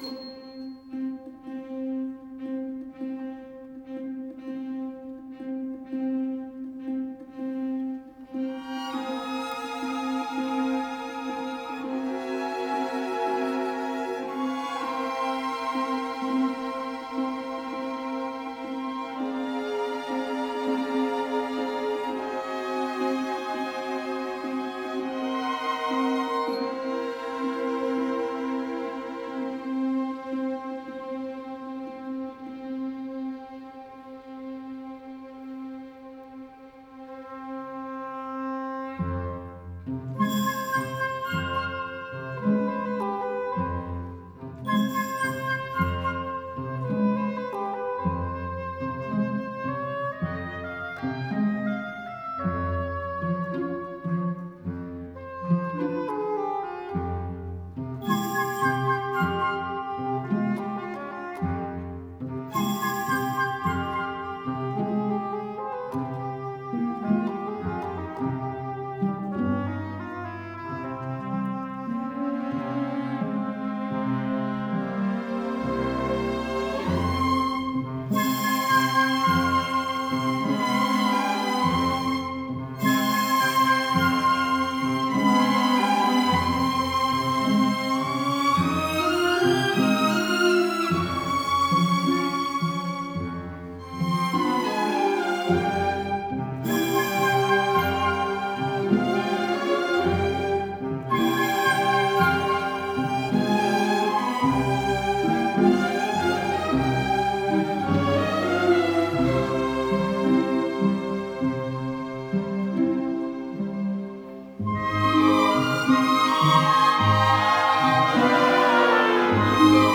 Thank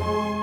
Bye.